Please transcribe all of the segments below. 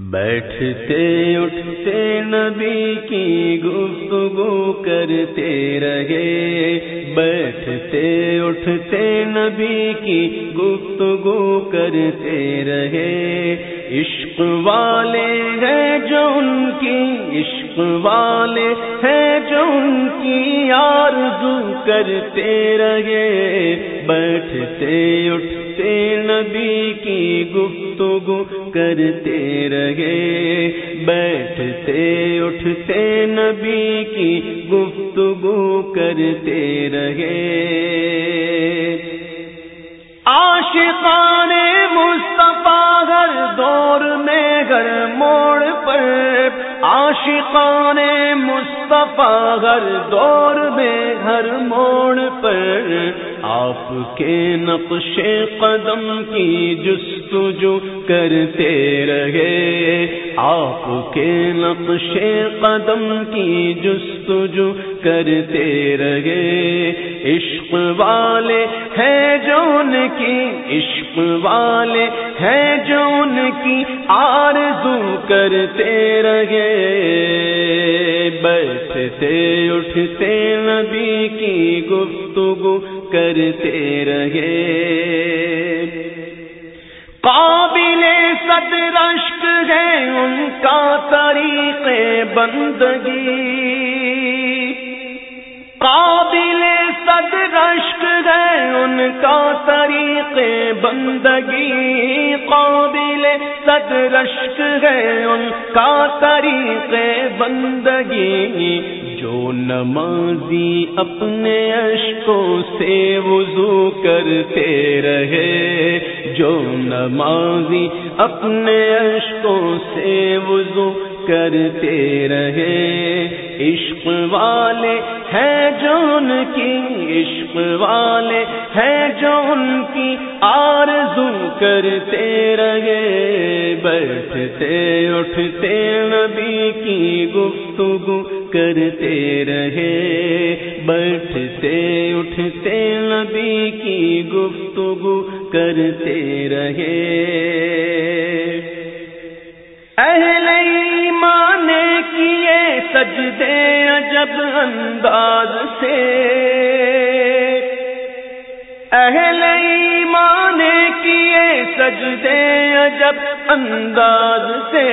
بیٹھتے اٹھتے نبی کی گفتگو کرتے رہے۔ بیٹھتے اٹھتے نبی کی گفتگو کرتے رہے۔ عشق والے ہیں جو ان کی عشق والے ہیں جو ان کی آرزو کرتے رہے، بیٹھتے، اٹھتے، نبی کی گفتگو کرتے رہے، بیٹھتے، اٹھتے، نبی کی گفتگو کرتے رہے۔ عاشقان عاشقان مصطفیٰ ہر دور میں ہر موڑ پر آپ کے نقش قدم کی جستجو کرتے رہے۔ آپ کے نقش قدم کی جستجو کرتے رہے۔ عشق والے ہیں جون کی، عشق والے ہیں جون کی آرزو کرتے رہے۔ بیٹھتے، اٹھتے، نبی کی گفتگو کرتے رہے۔ قابل صد رشک ہے ان کا طریق بندگی۔ کا طریق بندگی قابل صد رشک ہے، ان کا طریق بندگی جو نمازی اپنے اشکوں سے وضو کرتے رہے، جو نمازی اپنے اشکوں سے وضو کرتے رہے۔ عشق والے ہیں جو ان کی، عشق والے ہیں جو ان کی آرزو کرتے رہے۔ بیٹھتے، اٹھتے، نبی کی گفتگو کرتے رہے۔ بیٹھتے، اٹھتے، نبی کی گفتگو کرتے رہے۔ اہل سجدے عجب انداز سے۔ اہل ایمان کیے سجدے عجب انداز سے۔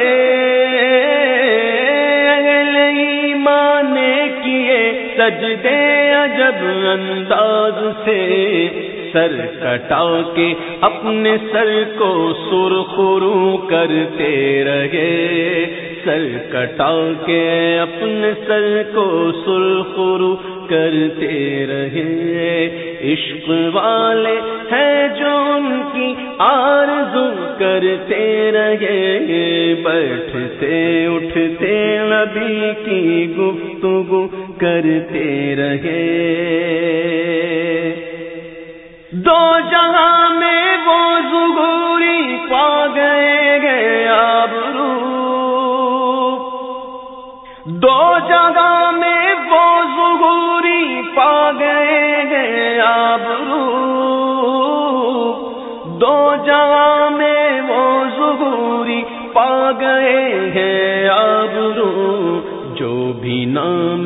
اہل ایمان کیے سجدے عجب انداز سے۔ سر کٹا کے اپنے سر کو سرخرو کرتے رہے۔ سر کٹا کے اپنے سر کو سرخرو کرتے رہے۔ عشق والے ہیں جو ان کی آرزو کرتے رہے۔ بیٹھتے، اٹھتے، نبی کی گفتگو کرتے رہے۔ دو جگہ میں وہ زگوری پا گئے گئے آبرو دو جگہ میں وہ زگوری پا گئے ہیں آبرو جو بھی نام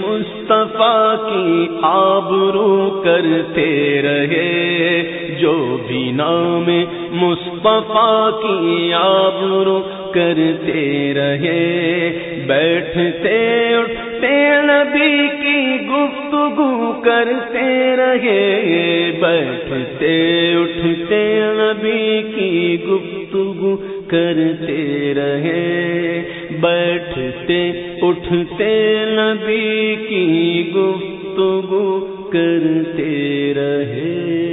مصطفیٰ کی آبرو کرتے رہے، جو بھی نام مصطفیٰ کی آبرو کرتے رہے۔ بیٹھتے، اٹھتے، نبی کی گفتگو کرتے رہے۔ بیٹھتے، اٹھتے، نبی کی گفتگو کرتے رہے۔ بیٹھتے، اٹھتے، نبی کی گفتگو کرتے رہے۔